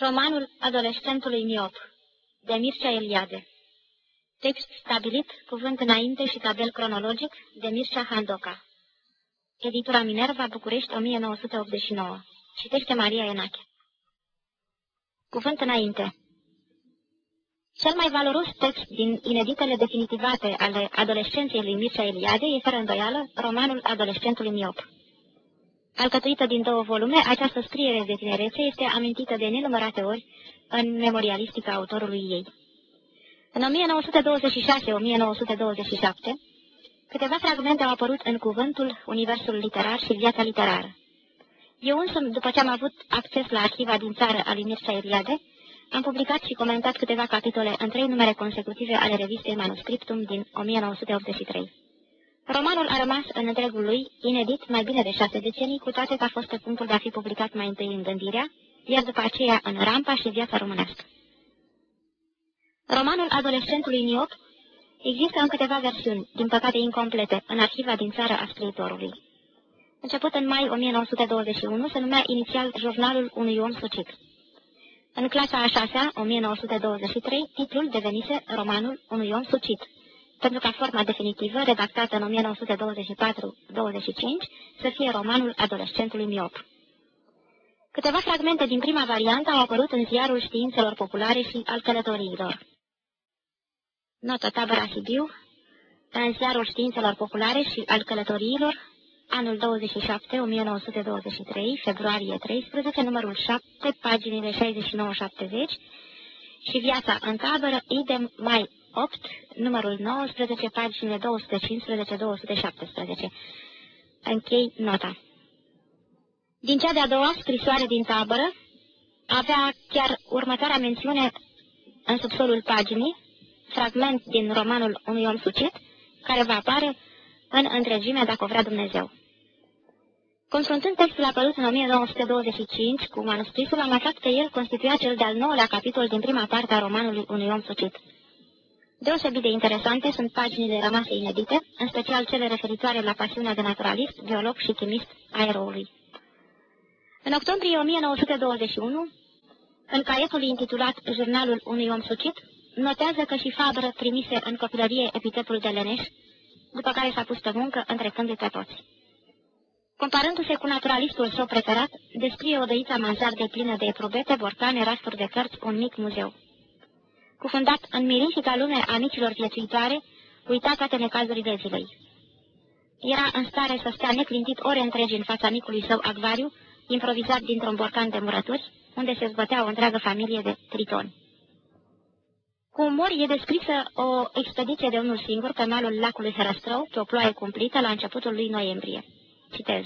Romanul adolescentului miop de Mircea Eliade. Text stabilit, cuvânt înainte și tabel cronologic de Mircea Handoca. Editura Minerva, București, 1989 Citește Maria Enache. Cuvânt înainte. Cel mai valoros text din ineditele definitivate ale adolescenței lui Mircea Eliade e, fără îndoială, romanul adolescentului miop. Alcătuită din două volume, această scriere de tinerețe este amintită de nenumărate ori în memorialistica autorului ei. În 1926-1927, câteva fragmente au apărut în cuvântul, universul literar și viața literară. Eu însumi, după ce am avut acces la arhiva din țară a lui Mircea Eliade, am publicat și comentat câteva capitole în trei numere consecutive ale revistei Manuscriptum din 1983. Romanul a rămas în întregul lui inedit mai bine de șase decenii, cu toate că a fost pe punctul de a fi publicat mai întâi în Gândirea, iar după aceea în Rampa și Viața românească. Romanul adolescentului miop există în câteva versiuni, din păcate incomplete, în arhiva din țară a scriitorului. Început în mai 1921, se numea inițial Jurnalul unui om sucit. În clasa a șasea, 1923, titlul devenise Romanul unui om sucit, pentru ca forma definitivă, redactată în 1924-25, să fie romanul adolescentului miop. Câteva fragmente din prima variantă au apărut în ziarul științelor populare și al călătoriilor. Notă tabăra Sibiu, în ziarul științelor populare și al călătoriilor, anul 27, 1923, februarie 13, numărul 7, paginile 69-70 și viața în tabără, idem mai 8, numărul 19, paginile 215-217. Închei nota. Din cea de-a doua scrisoare din tabără, avea chiar următoarea mențiune în subsolul paginii, fragment din romanul unui om sucit, care va apare în întregime dacă o vrea Dumnezeu. Confruntând textul apărut în 1925 cu manuscrisul, am aflat că el constituia cel de-al nouălea capitol din prima parte a romanului unui om sucit. Deosebit de interesante sunt paginile rămase inedite, în special cele referitoare la pasiunea de naturalist, biolog și chimist a eroului. În octombrie 1921, în caietul intitulat Jurnalul unui om sucit, notează că și Fabră primise în copilărie epitetul de leneș, după care s-a pus pe muncă întrecându-i pe toți. Comparându-se cu naturalistul său preferat, descrie o dăiță de plină de probete, borcane, rasturi de cărți, un mic muzeu cufundat în mirifica lume a micilor viețuitoare, uita toate necazurile zilei. Era în stare să stea neclintit ore întregi în fața micului său acvariu, improvizat dintr-un borcan de murături, unde se zbătea o întreagă familie de tritoni. Cu umor e descrisă o expediție de unul singur pe malul lacului Herăstrău, pe o ploaie cumplită la începutul lui noiembrie. Citez.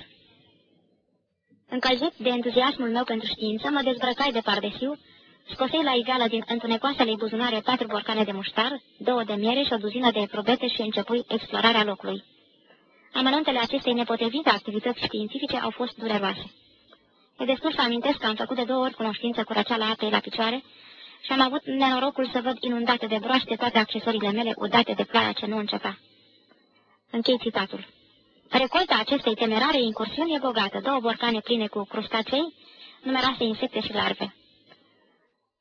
Încălzit de entuziasmul meu pentru știință, mă dezbrăcai de pardesiu, Scosei la iveală din întunecoasele buzunare patru borcane de muștar, două de miere și o duzină de probete și începui explorarea locului. Amănuntele acestei nepotrivite activități științifice au fost dureroase. E destul să amintesc că am făcut de două ori cunoștință cu răceala apei la picioare și am avut nenorocul să văd inundate de broaște toate accesoriile mele udate de ploaia ce nu începea. Închei citatul. Recolta acestei temerare incursiuni e bogată, două borcane pline cu crustacei, numeroase insecte și larve.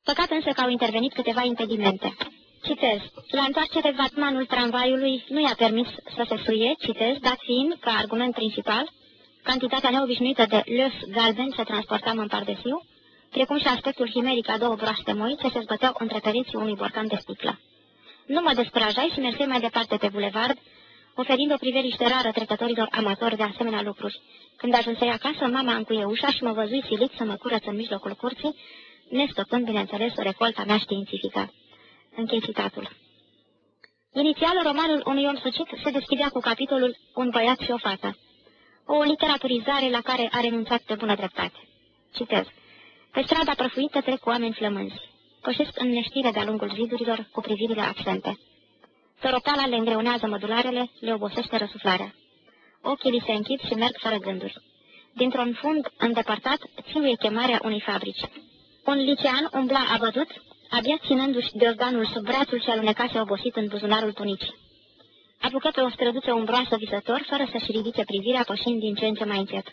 Păcat însă că au intervenit câteva impedimente. Citez. La întoarcere, vatmanul tramvaiului nu i-a permis să se suie, citez, dat fiind, ca argument principal, cantitatea neobișnuită de lăs galben se transportam în pardesiu, precum și aspectul himeric a două broaște moi ce se zbăteau între pereții unui borcan de sticlă. Nu mă descurajai și mersei mai departe pe bulevard, oferind o priveliște rară trecătorilor amatori de asemenea lucruri. Când ajunsei acasă, mama încuie ușa și mă văzui silit să mă curăț în mijlocul curții, nestocând, bineînțeles, o recolta mea științifică. Închei citatul. Inițial, romanul unui om sucit se deschidea cu capitolul Un băiat și o fată, o literaturizare la care a renunțat de bună dreptate. Citez. Pe strada prăfuită trec oameni flămânzi. Pășesc în neștire de-a lungul zidurilor cu privirile absente. Toropala le îngreunează mădularele, le obosește răsuflarea. Ochii li se închid și merg fără gânduri. Dintr-un fund îndepărtat, ținuie chemarea unei fabrici. Un licean umbla abătut, abia ținându-și organul sub brațul și alunecase obosit în buzunarul tunicii. Apucă pe o străduță umbroasă visător, fără să-și ridice privirea, pășind din ce în ce mai încet.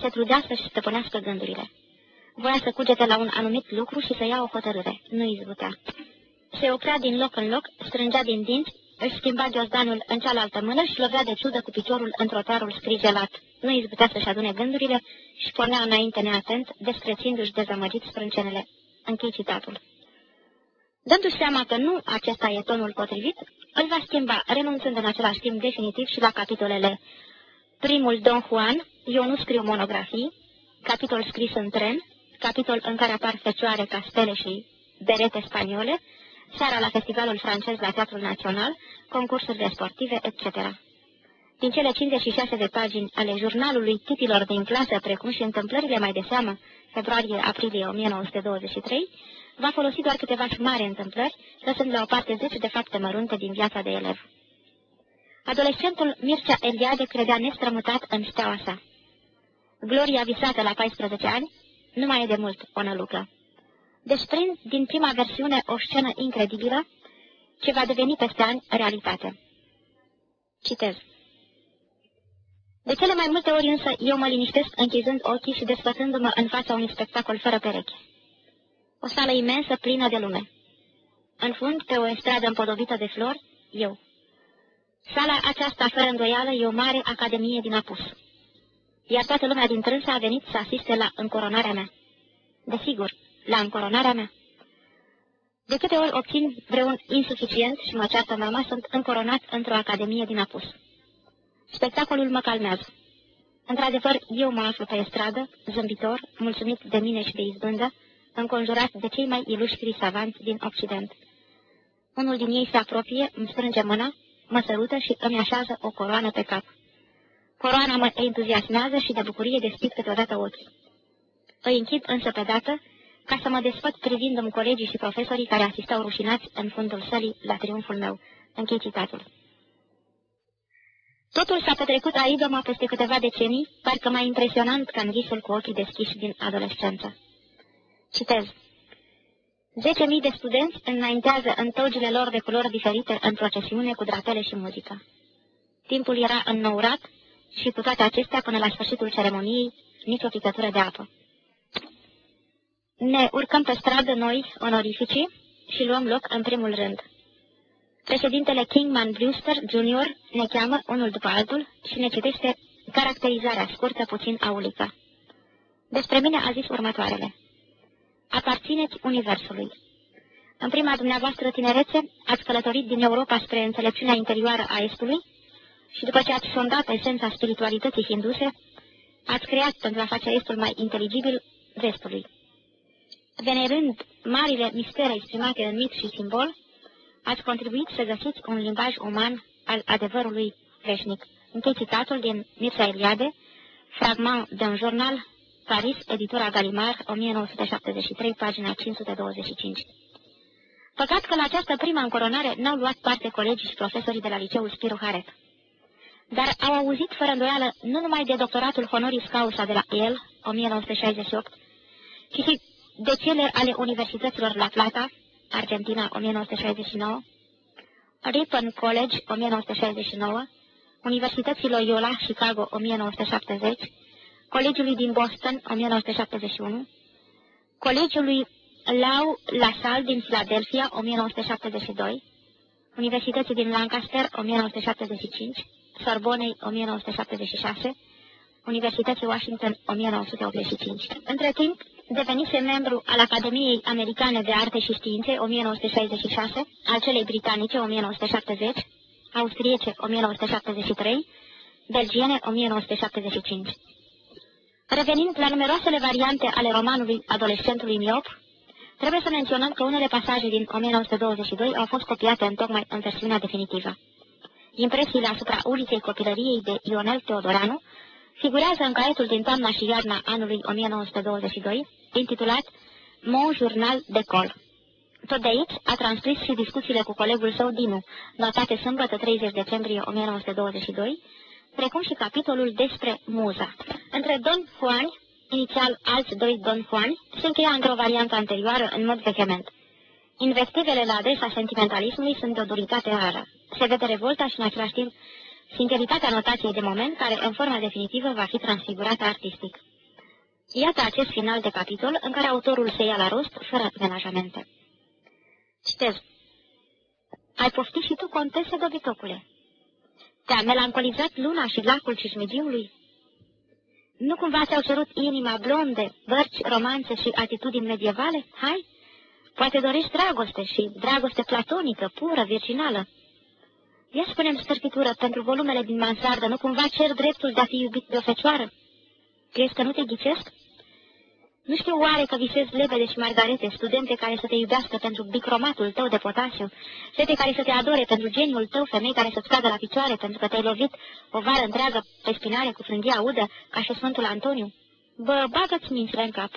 Se trudea să-și stăpânească gândurile. Voia să cugete la un anumit lucru și să ia o hotărâre. Nu izbutea. Se oprea din loc în loc, strângea din dinți, își schimba ghiozdanul în cealaltă mână și lovea de ciudă cu piciorul în trotuarul scrigelat. Nu izbutea să-și adune gândurile și pornea înainte neatent, descrețindu-și dezamăgit sprâncenele. Închei citatul. Dându-și seama că nu acesta e tonul potrivit, îl va schimba, renunțând în același timp definitiv și la capitolele Primul Don Juan, eu nu scriu monografii, capitol scris în tren, capitol în care apar fecioare, castele și berete spaniole, seara la festivalul francez la Teatrul Național, concursurile sportive, etc. Din cele 56 de pagini ale jurnalului tipilor din clasă, precum și întâmplările mai de seamă, februarie-aprilie 1923, va folosi doar câteva mari întâmplări, lăsând la o parte zece de fapte mărunte din viața de elev. Adolescentul Mircea Eliade credea nestrămutat în steaua sa. Gloria visată la 14 ani nu mai e de mult o nălucă. Desprind din prima versiune o scenă incredibilă ce va deveni peste ani realitate. Citez. De cele mai multe ori însă eu mă liniștesc închizând ochii și desfătându-mă în fața unui spectacol fără pereche. O sală imensă plină de lume. În fund, pe o estradă împodobită de flori, eu. Sala aceasta, fără îndoială, e o mare academie din apus. Iar toată lumea din trânsă a venit să asiste la încoronarea mea. Desigur, la încoronarea mea. De câte ori obțin vreun insuficient și mă ceartă mama, sunt încoronat într-o academie din apus. Spectacolul mă calmează. Într-adevăr, eu mă aflu pe stradă, zâmbitor, mulțumit de mine și de izbândă, înconjurat de cei mai iluștri savanți din Occident. Unul din ei se apropie, îmi strânge mâna, mă sărută și îmi așează o coroană pe cap. Coroana mă entuziasmează și de bucurie deschid câteodată ochii. Îi închid însă pe dată, ca să mă desfăt privindu-mi colegii și profesorii care asistau rușinați în fundul sălii la triumful meu. Închei citatul. Totul s-a petrecut a idoma peste câteva decenii, parcă mai impresionant ca în visul cu ochii deschiși din adolescență. Citez. Zece mii de studenți înaintează în togile lor de culori diferite în procesiune cu drapele și muzică. Timpul era înnourat și cu toate acestea, până la sfârșitul ceremoniei, nicio picătură de apă. Ne urcăm pe stradă noi, onorificii, și luăm loc în primul rând. Președintele Kingman Brewster Jr. ne cheamă unul după altul și ne citește caracterizarea scurtă puțin aulică. Despre mine a zis următoarele. Aparțineți Universului. În prima dumneavoastră tinerețe ați călătorit din Europa spre înțelepciunea interioară a Estului și după ce ați sondat esența spiritualității hinduse, ați creat pentru a face Estul mai inteligibil Vestului. Venerând marile mistere exprimate în mit și simbol, ați contribuit să găsiți un limbaj uman al adevărului veșnic. Închei citatul din Mircea Eliade, fragment d'un jurnal, Paris, editura Galimar, 1973, pagina 525. Păcat că la această primă încoronare n-au luat parte colegii și profesorii de la liceul Spiru Haret. Dar au auzit fără îndoială nu numai de doctoratul honoris causa de la el, 1968, ci și de cele ale universităților La Plata, Argentina, 1969, Ripon College, 1969, Universității Loyola, Chicago, 1970, Colegiului din Boston, 1971, Colegiului Lau LaSalle din Philadelphia, 1972, Universității din Lancaster, 1975, Sorbonei, 1976, Universității Washington, 1985. Între timp, devenise membru al Academiei Americane de Arte și Științe 1966, al celei britanice 1970, austriece 1973, belgiene 1975. Revenind la numeroasele variante ale romanului adolescentului miop, trebuie să menționăm că unele pasaje din 1922 au fost copiate în tocmai în versiunea definitivă. Impresiile asupra uliței copilăriei de Ionel Teodoranu figurează în caietul din toamna și iarna anului 1922, intitulat Mon Journal de Col. Tot de aici a transcris și discuțiile cu colegul său Dinu, notate sâmbătă 30 decembrie 1922, precum și capitolul despre muza. Între Don Juan, inițial alți doi Don Juan, se încheia într-o variantă anterioară în mod vehement. Invectivele la adresa sentimentalismului sunt de o duritate rară. Se vede revolta și în același timp sinceritatea notației de moment, care în forma definitivă va fi transfigurată artistic. Iată acest final de capitol în care autorul se ia la rost fără menajamente. Citez. Ai poftit și tu, contese dobitocule. Te-a melancolizat luna și lacul cismigiului? Nu cumva ți-au cerut inima blonde, bărci, romanțe și atitudini medievale? Hai? Poate dorești dragoste și dragoste platonică, pură, virginală. Ia spunem scărpitură, pentru volumele din mansardă, nu cumva cer dreptul de a fi iubit de o fecioară? Crezi că nu te ghicesc? Nu știu oare că visezi lebede și margarete, studente care să te iubească pentru bicromatul tău de potasiu, fete care să te adore pentru geniul tău, femei care să-ți cadă la picioare pentru că te-ai lovit o vară întreagă pe spinare cu frânghia udă, ca și Sfântul Antoniu? Bă, bagă-ți mințile în cap.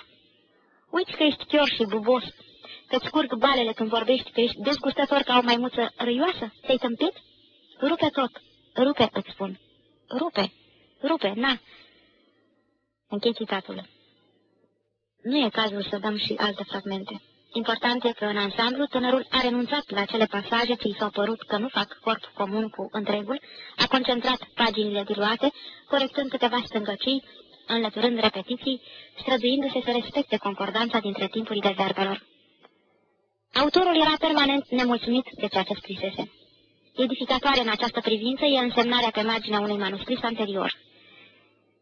Uiți că ești chior și bubos, că-ți curg balele când vorbești, că ești dezgustător ca o maimuță râioasă? Te-ai tâmpit? Rupe tot. Rupe, îți spun. Rupe. Rupe, na. Închei citatul. Nu e cazul să dăm și alte fragmente. Important e că, în ansamblu, tânărul a renunțat la cele pasaje ce i s-au părut că nu fac corp comun cu întregul, a concentrat paginile diluate, corectând câteva stângăcii, înlăturând repetiții, străduindu-se să respecte concordanța dintre timpurile verbelor. Autorul era permanent nemulțumit de ceea ce scrisese. Edificatoare în această privință e însemnarea pe marginea unui manuscris anterior.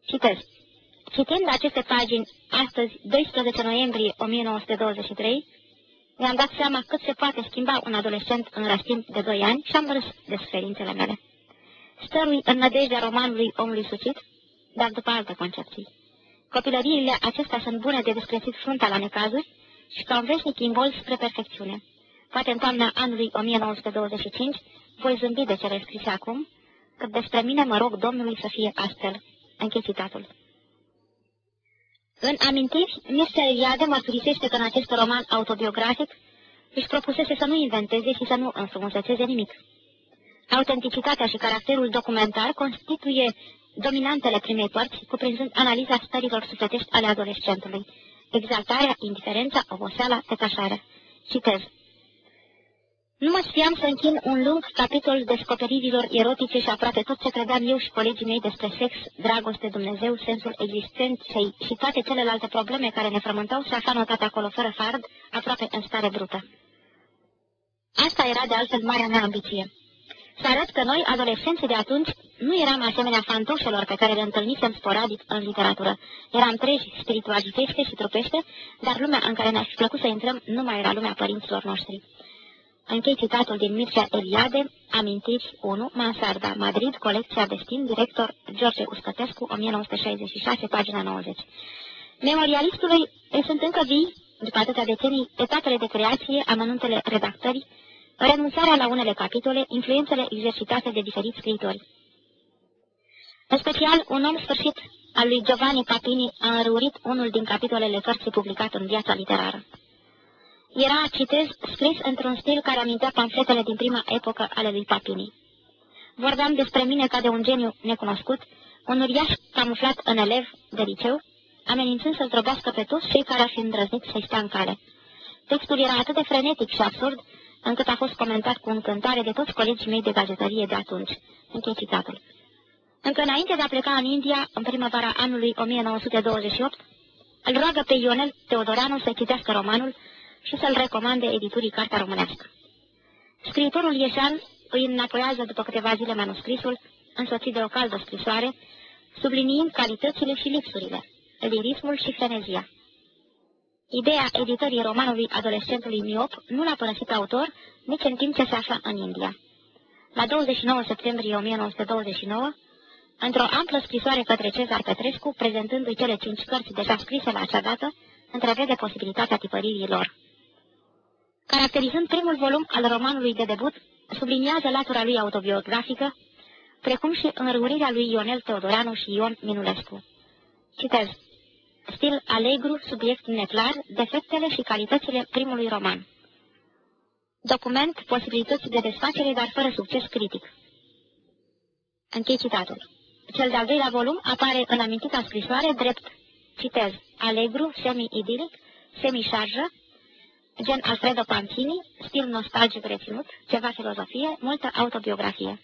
Citez. Citind aceste pagini, astăzi, 12 noiembrie 1923, mi-am dat seama cât se poate schimba un adolescent în răstimp de 2 ani și am râs de suferințele mele. Stărui în nădejdea romanului omului sucit, dar după alte concepții. Copilăriile acestea sunt bune de desprețit frunta la necazuri și ca un veșnic imbol spre perfecțiune. Poate în toamna anului 1925 voi zâmbi de cele scrise acum, că despre mine mă rog Domnului să fie astfel. Închei citatul. În amintiri, Mircea Eliade mărturisește că în acest roman autobiografic își propusese să nu inventeze și să nu înfrumusețeze nimic. Autenticitatea și caracterul documentar constituie dominantele primei părți, cuprinzând analiza stărilor sufletești ale adolescentului, exaltarea, indiferența, oboseala, detașarea. Citez. Nu mă știam să închin un lung capitol descoperirilor erotice și aproape tot ce credeam eu și colegii mei despre sex, dragoste, Dumnezeu, sensul existenței și toate celelalte probleme care ne frământau se afla notate acolo fără fard, aproape în stare brută. Asta era de altfel marea mea ambiție. Să arăt că noi, adolescenții de atunci, nu eram asemenea fantoșelor pe care le întâlnisem sporadic în literatură. Eram treji, spiritualizește și trupește, dar lumea în care ne-aș plăcut să intrăm nu mai era lumea părinților noștri. Închei citatul din Mircea Eliade, Amintiri 1, Mansarda, Madrid, colecția Destin, director George Uscătescu, 1966, pagina 90. Memorialistului sunt încă vii, după atâtea decenii, etapele de creație, amănuntele redactării, renunțarea la unele capitole, influențele exercitate de diferiți scriitori. În special, un om sfârșit al lui Giovanni Papini a înrăurit unul din capitolele cărții publicat în viața literară. Era, citez, scris într-un stil care amintea pamfletele din prima epocă ale lui Papini. Vorbeam despre mine ca de un geniu necunoscut, un uriaș camuflat în elev de liceu, amenințând să zdrobească pe toți cei care ar fi îndrăznit să-i stea în cale. Textul era atât de frenetic și absurd, încât a fost comentat cu încântare de toți colegii mei de gazetărie de atunci. Închei citatul. Încă înainte de a pleca în India, în primăvara anului 1928, îl roagă pe Ionel Teodoreanu să citească romanul și să-l recomande editurii Cartea Românească. Scriitorul Ieșan îi înapoiază după câteva zile manuscrisul, însoțit de o caldă scrisoare, subliniind calitățile și lipsurile, lirismul și frenezia. Ideea editării romanului adolescentului miop nu l-a părăsit autor nici în timp ce se află în India. La 29 septembrie 1929, într-o amplă scrisoare către Cezar Petrescu, prezentându-i cele cinci cărți deja scrise la acea dată, întrevede posibilitatea tipăririi lor. Caracterizând primul volum al romanului de debut, subliniază latura lui autobiografică, precum și înrăurirea lui Ionel Teodoreanu și Ion Minulescu. Citez. Stil alegru, subiect neclar, defectele și calitățile primului roman. Document, posibilități de desfacere, dar fără succes critic. Închei citatul. Cel de-al doilea volum apare în amintita scrisoare drept, citez, alegru, semi-idilic, semi-șarjă, gen Alfredo Panzini, stil nostalgic reținut, ceva filozofie, multă autobiografie.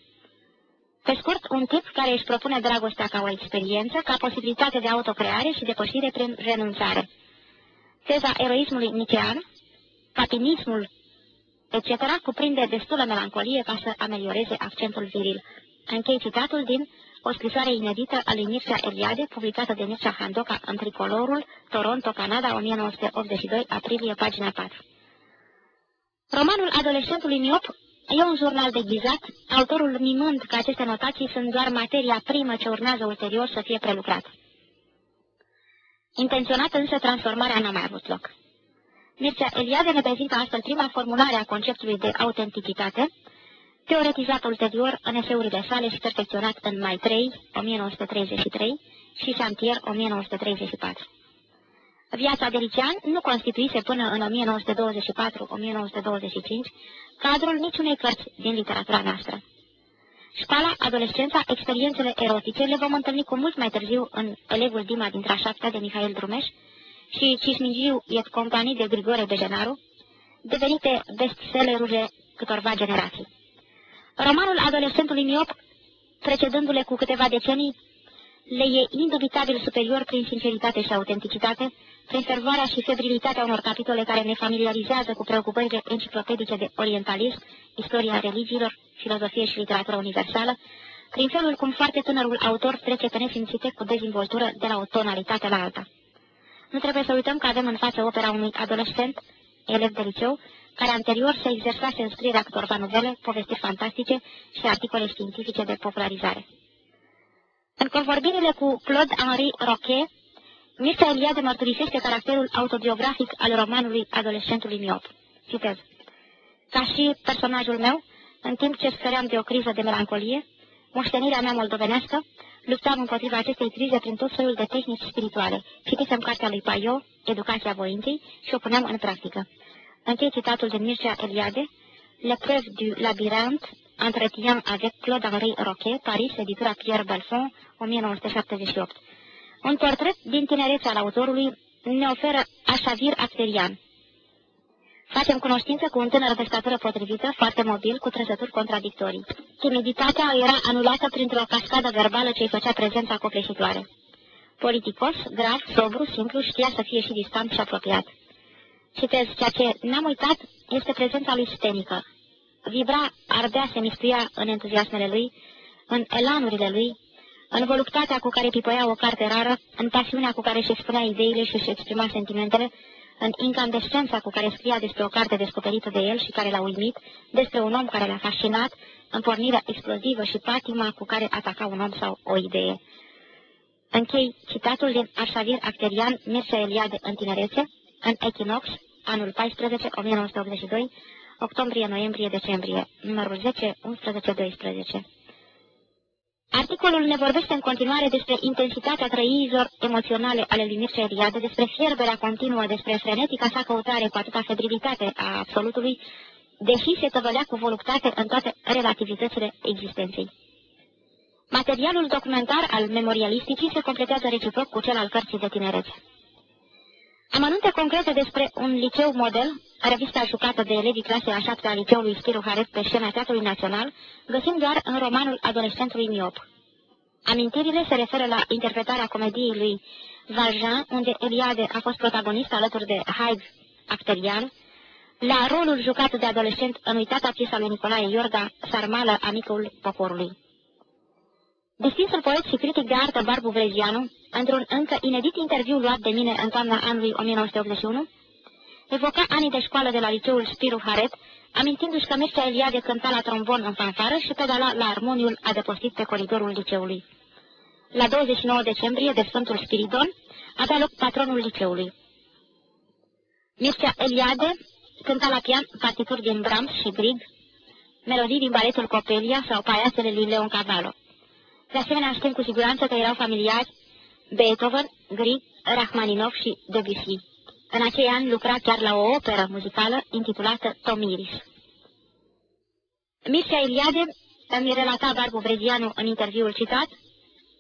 Pe scurt, un tip care își propune dragostea ca o experiență, ca posibilitate de autocreare și depășire prin renunțare. Teza eroismului nicean, papinismul, etc., cuprinde destulă melancolie ca să amelioreze accentul viril. Închei citatul din o scrisoare inedită a lui Mircea Eliade, publicată de Mircea Handoca în Tricolorul, Toronto, Canada, 1982, aprilie, pagina 4. Romanul adolescentului miop e un jurnal deghizat, autorul mimând că aceste notații sunt doar materia primă ce urmează ulterior să fie prelucrat. Intenționat însă transformarea n-a mai avut loc. Mircea Eliade ne prezintă astfel prima formulare a conceptului de autenticitate, teoretizat ulterior în eseurile sale și perfecționat în mai 3, 1933 și Santier, 1934. Viața de Licean nu constituise până în 1924-1925 cadrul niciunei cărți din literatura noastră. Școala, adolescența, experiențele erotice le vom întâlni cu mult mai târziu în Elevul Dima dintre a șaptea de Mihail Drumeș și Cismingiu et companii de Grigore Bejenaru, devenite bestsellerurile câtorva generații. Romanul adolescentului miop, precedându-le cu câteva decenii, le e indubitabil superior prin sinceritate și autenticitate, prin fervoarea și febrilitatea unor capitole care ne familiarizează cu preocupările enciclopedice de orientalism, istoria religiilor, filozofie și literatură universală, prin felul cum foarte tânărul autor trece pe nesimțite cu dezvoltură de la o tonalitate la alta. Nu trebuie să uităm că avem în față opera unui adolescent, elev de liceu, care anterior se exersase în scrierea câtorva novele, povestiri fantastice și articole științifice de popularizare. În convorbirile cu Claude Henri Roquet, Mircea Eliade mărturisește caracterul autobiografic al romanului adolescentului miop. Citez. Ca și personajul meu, în timp ce sfăream de o criză de melancolie, moștenirea mea moldovenească, luptam împotriva acestei crize prin tot felul de tehnici spirituale. Citisem cartea lui Paiot, Educația voinței, și o puneam în practică. Închei citatul de Mircea Eliade, Le Preuve du Labyrinthe, Entretien avec Claude-Henri Roquet, Paris, editura Pierre Belfond, 1978. Un portret din tinerețea al autorului ne oferă Așavir Acterian. Facem cunoștință cu un tânăr de statură potrivită, foarte mobil, cu trăsături contradictorii. Timiditatea era anulată printr-o cascadă verbală ce îi făcea prezența copleșitoare. Politicos, grav, sobru, simplu, știa să fie și distant și apropiat. Citez, ceea ce n-am uitat este prezența lui stenică. Vibra, ardea, se mistuia în entuziasmele lui, în elanurile lui, în voluptatea cu care pipoia o carte rară, în pasiunea cu care își expunea ideile și își exprima sentimentele, în incandescența cu care scria despre o carte descoperită de el și care l-a uimit, despre un om care l-a fascinat, în pornirea explozivă și patima cu care ataca un om sau o idee. Închei citatul din Arșavir Acterian, Mircea Eliade în tinerețe, în Equinox, anul 14, 1982, octombrie, noiembrie, decembrie, numărul 10, 11, 12. Articolul ne vorbește în continuare despre intensitatea trăirilor emoționale ale lui Mircea Eliade, despre fierberea continuă, despre frenetica sa căutare cu atâta febrilitate a absolutului, deși se tăvălea cu voluptate în toate relativitățile existenței. Materialul documentar al memorialisticii se completează reciproc cu cel al cărții de tinerețe. Amănunte concrete despre un liceu model, revista jucată de elevii clasei a șaptea a liceului Spiru Haret pe scena Teatrului Național, găsim doar în romanul adolescentului miop. Amintirile se referă la interpretarea comediei lui Valjean, unde Eliade a fost protagonist alături de Hyde Acterian, la rolul jucat de adolescent în uitata piesa lui Nicolae Iorga, Sarmală, amicul poporului. Distinsul poet și critic de artă Barbu Vrezianu, într-un încă inedit interviu luat de mine în toamna anului 1981, evoca anii de școală de la liceul Spiru Haret, amintindu-și că Mircea Eliade cânta la trombon în fanfară și pedala la armoniul adăpostit pe coridorul liceului. La 29 decembrie de Sfântul Spiridon avea loc patronul liceului. Mircea Eliade cânta la pian partituri din Brahms și Grieg, melodii din baletul Copelia sau paiasele lui Leon Cavallo. De asemenea, știm cu siguranță că erau familiari Beethoven, Grieg, Rachmaninov și Debussy. În acei ani lucra chiar la o operă muzicală intitulată Tomiris. Mircea Iliade îmi relata Barbu Vrezianu în interviul citat,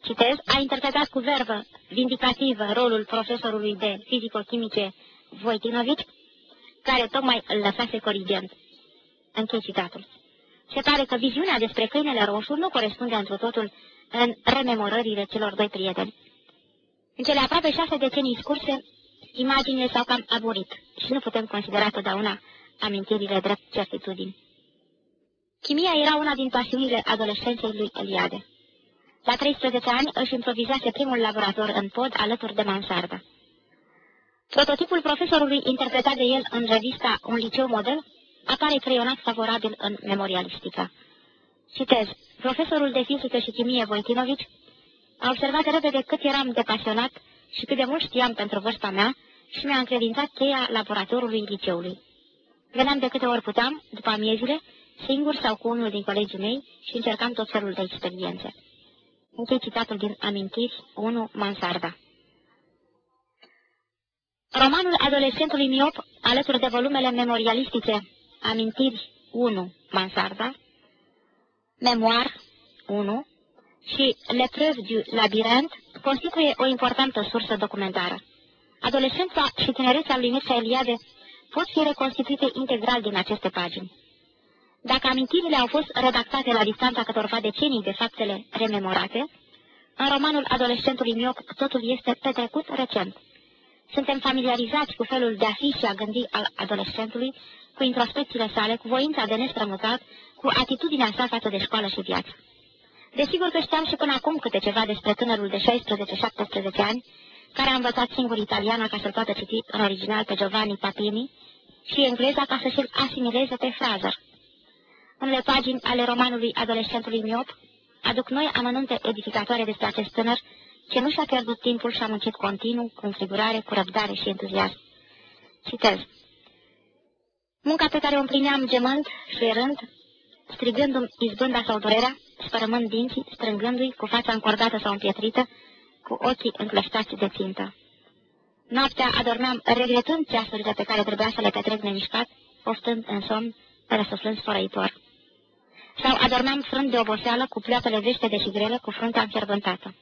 citez, a interpretat cu verbă vindicativă rolul profesorului de fizico-chimice Voitinovici, care tocmai îl lăsase corigent. Închei citatul. Se pare că viziunea despre câinele roșu nu corespunde într totul în rememorările celor doi prieteni. În cele aproape șase decenii scurse, imaginile s-au cam aburit și nu putem considera totdeauna amintirile drept certitudini. Chimia era una din pasiunile adolescenței lui Eliade. La 13 ani își improvizase primul laborator în pod alături de mansardă. Prototipul profesorului interpretat de el în revista Un liceu model apare creionat favorabil în memorialistica. Citez, profesorul de fizică și chimie Voitinovici a observat repede cât eram de pasionat și cât de mult știam pentru vârsta mea și mi-a încredințat cheia laboratorului liceului. Veneam de câte ori puteam, după amiezile, singur sau cu unul din colegii mei și încercam tot felul de experiențe. Închei citatul din Amintiri 1 Mansarda. Romanul adolescentului miop, alături de volumele memorialistice Amintiri 1 Mansarda, Memoir 1 și Le Preuve du Labyrint constituie o importantă sursă documentară. Adolescența și tinerețea lui Mircea Eliade pot fi reconstituite integral din aceste pagini. Dacă amintirile au fost redactate la distanța câtorva decenii de faptele rememorate, în romanul adolescentului miop totul este petrecut recent. Suntem familiarizați cu felul de a fi și a gândi al adolescentului, cu introspecțiile sale, cu voința de nestrămutat, cu atitudinea sa față de școală și viață. Desigur că știam și până acum câte ceva despre tânărul de 16-17 ani, care a învățat singur italiana ca să-l poată citi în original pe Giovanni Papini și engleza ca să-și asimileze pe Fraser. Unele pagini ale romanului adolescentului miop aduc noi amănunte edificatoare despre acest tânăr ce nu și-a pierdut timpul și a muncit continuu, cu înfrigurare, cu răbdare și entuziasm. Citez. Munca pe care o împlineam gemând, șuierând, strigându-mi izbânda sau durerea, spărămând dinții, strângându-i, cu fața încordată sau împietrită, cu ochii încleștați de țintă. Noaptea adormeam regretând ceasurile pe care trebuia să le petrec nemișcat, oftând în somn, răsuflând sfărăitor. Sau adormeam frânt de oboseală, cu pleoapele veștede și grele, cu fruntea înfierbântată.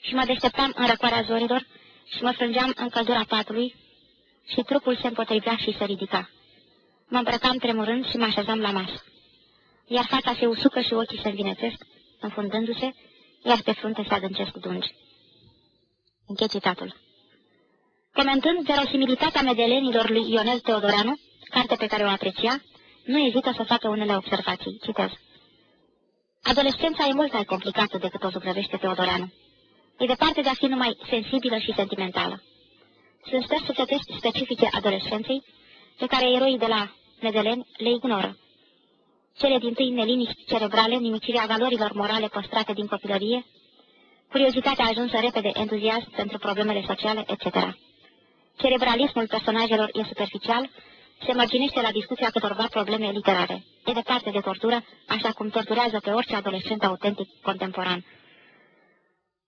Și mă deșteptam în răcoarea zorilor și mă frângeam în căldura patului și trupul se împotrivea și se ridica. Mă îmbrăcam tremurând și mă așezam la masă. Iar fața se usucă și ochii se învinetesc, înfundându-se, iar pe frunte se adâncesc dungi. Închei citatul. Comentând verosimilitatea medelenilor lui Ionel Teodoranu, carte pe care o aprecia, nu ezită să facă unele observații. Citez. Adolescența e mult mai complicată decât o zugrăvește Teodoranu. E departe de a fi numai sensibilă și sentimentală. Sunt stări sufletești specifice adolescenței, pe care eroii de la Medeleni le ignoră. Cele din tâi neliniști cerebrale, nimicirea valorilor morale păstrate din copilărie, curiozitatea ajunsă repede entuziasm pentru problemele sociale, etc. Cerebralismul personajelor e superficial, se mărginește la discuția câtorva probleme literare. E departe de tortură, așa cum torturează pe orice adolescent autentic contemporan.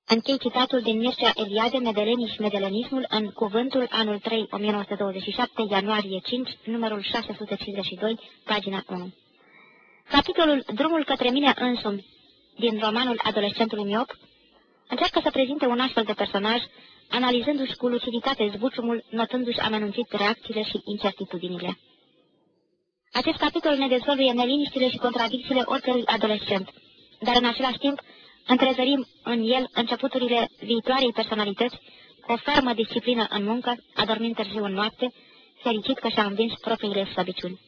Închei citatul din Mircea Eliade, Medelenii și Medelenismul, în Cuvântul, anul 3, 1927, ianuarie 5, numărul 652, pagina 1. Capitolul Drumul către mine însumi, din romanul adolescentului miop, încearcă să prezinte un astfel de personaj, analizându-și cu luciditate zbuciumul, notându-și amenunțit reacțiile și incertitudinile. Acest capitol ne dezvăluie neliniștile și contradicțiile oricărui adolescent, dar în același timp întrezărim în el începuturile viitoarei personalități cu o fermă disciplină în muncă, adormind târziu în noapte, fericit că și-a învins propriile slăbiciuni.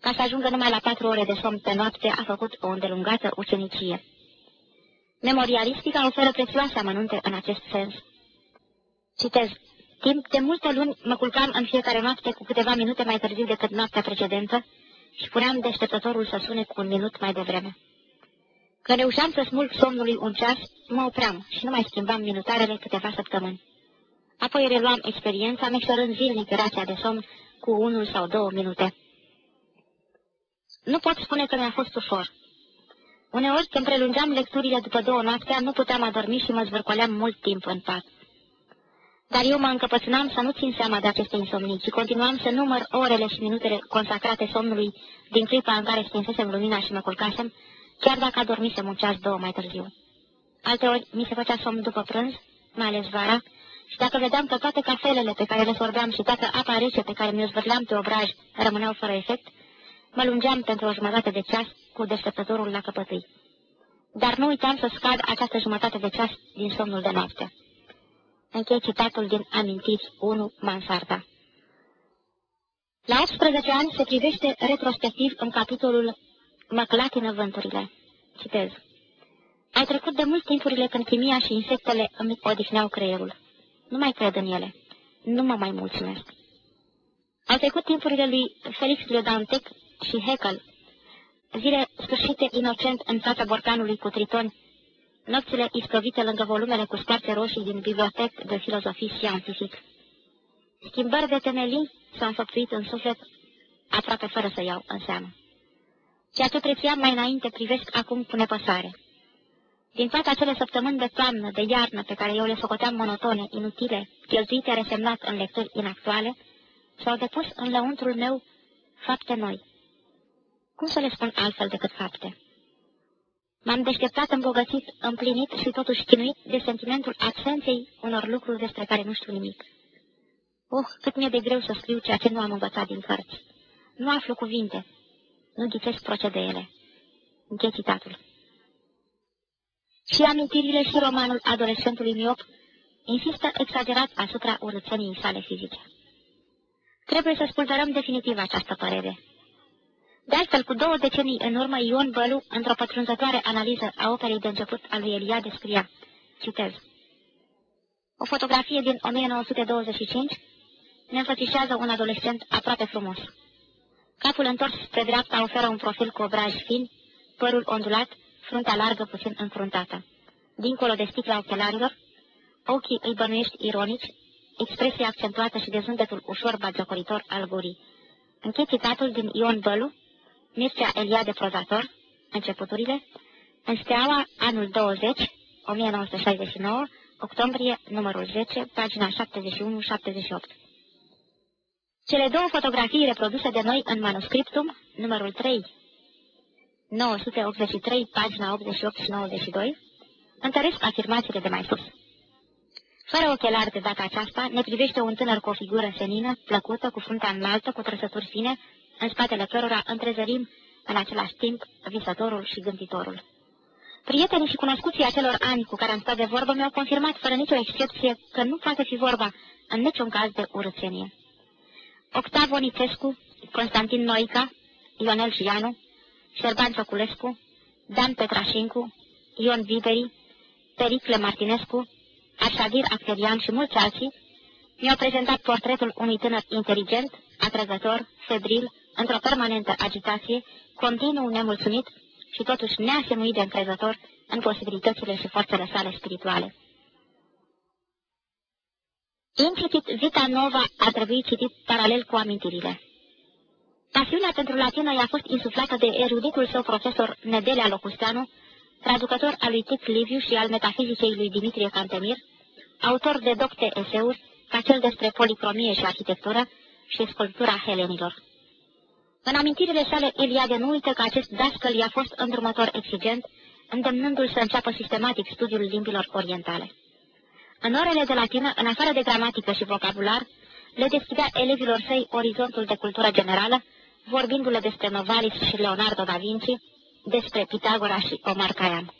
Ca să ajungă numai la patru ore de somn pe noapte, a făcut o îndelungată ucenicie. Memorialistica oferă prețioase amănunte în acest sens. Citez. Timp de multe luni mă culcam în fiecare noapte cu câteva minute mai târziu decât noaptea precedentă și puneam deșteptătorul să sune cu un minut mai devreme. Când reușeam să smulg somnului un ceas, mă opream și nu mai schimbam minutarele câteva săptămâni. Apoi reluam experiența, micșorând zilnic rația de somn cu unul sau două minute. Nu pot spune că mi-a fost ușor. Uneori, când prelungeam lecturile după două noaptea, nu puteam adormi și mă zvârcoleam mult timp în pat. Dar eu mă încăpățânam să nu țin seama de aceste insomnii, ci continuam să număr orele și minutele consacrate somnului din clipa în care stinsesem lumina și mă culcasem, chiar dacă adormisem un ceas două mai târziu. Alteori mi se făcea somn după prânz, mai ales vara, și dacă vedeam că toate cafelele pe care le sorbeam și toată apa rece pe care mi-o zvârleam pe obraj rămâneau fără efect, mă lungeam pentru o jumătate de ceas cu deșteptătorul la căpătâi. Dar nu uitam să scad această jumătate de ceas din somnul de noapte. Închei citatul din Amintiri 1, Mansarda. La 18 ani se privește retrospectiv în capitolul Măclatină vânturile. Citez. Au trecut de mult timpurile când chimia și insectele îmi odihneau creierul. Nu mai cred în ele. Nu mă mai mulțumesc. Au trecut timpurile lui Felix Leodantec și Heckel, zile sfârșite inocent în fața borcanului cu triton, nopțile istovite lângă volumele cu scoarțe roșii din bibliotec de filozofii științific. Schimbări de temelii s-au înfăptuit în suflet, aproape fără să iau în seamă. Ceea ce prețiam mai înainte privesc acum cu nepăsare. Din toate acele săptămâni de toamnă, de iarnă, pe care eu le socoteam monotone, inutile, cheltuite resemnat în lecturi inactuale, s-au depus în lăuntrul meu fapte noi. Cum să le spun altfel decât fapte? M-am deșteptat îmbogățit, împlinit și totuși chinuit de sentimentul absenței unor lucruri despre care nu știu nimic. Oh, cât mi-e de greu să scriu ceea ce nu am învățat din cărți. Nu aflu cuvinte, nu ghicesc procedeele. Închei citatul. Și amintirile și romanul adolescentului miop insistă exagerat asupra urățeniei sale fizice. Trebuie să spulberăm definitiv această părere. De altfel, cu două decenii în urmă, Ion Bălu, într-o pătrunzătoare analiză a operei de început a lui Eliade, scria, citez, O fotografie din 1925 ne înfățișează un adolescent aproape frumos. Capul întors spre dreapta oferă un profil cu obraj fin, părul ondulat, fruntea largă puțin înfruntată. Dincolo de sticla ochelarilor, ochii îi bănuiești ironici, expresia accentuată și dezundetul ușor bagiocoritor al gurii. Închei citatul din Ion Bălu, Mircea Eliade Prozator, începuturile, în Steaua, anul 20, 1969, octombrie, numărul 10, pagina 71-78. Cele două fotografii reproduse de noi în manuscriptum, numărul 3, 983, pagina 88 și 92, întăresc afirmațiile de mai sus. Fără ochelari de data aceasta, ne privește un tânăr cu o figură senină, plăcută, cu fruntea înaltă, cu trăsături fine, în spatele cărora întrezărim în același timp visătorul și gânditorul. Prietenii și cunoscuții acelor ani cu care am stat de vorbă mi-au confirmat fără nicio excepție că nu poate fi vorba în niciun caz de urățenie. Octav Onicescu, Constantin Noica, Ionel Gianu, Șerban Cioculescu, Dan Petrașincu, Ion Viberi, Pericle Martinescu, Arșadir Acterian și mulți alții, mi-au prezentat portretul unui tânăr inteligent, atrăgător, febril, într-o permanentă agitație, continuu nemulțumit și totuși neasemuit de încrezător în posibilitățile și forțele sale spirituale. Implicit, Vita Nova ar trebui citit paralel cu amintirile. Pasiunea pentru latină i-a fost insuflată de eruditul său profesor Nedelea Locusteanu, traducător al lui Tit Liviu și al metafizicei lui Dimitrie Cantemir, autor de docte eseuri, ca cel despre policromie și arhitectură și sculptura helenilor. În amintirile sale, Iliade nu uită că acest dascăl i-a fost îndrumător exigent, îndemnându-l să înceapă sistematic studiul limbilor orientale. În orele de latină, în afară de gramatică și vocabular, le deschidea elevilor săi orizontul de cultură generală, vorbindu-le despre Novalis și Leonardo da Vinci, despre Pitagora și Omar Khayyam.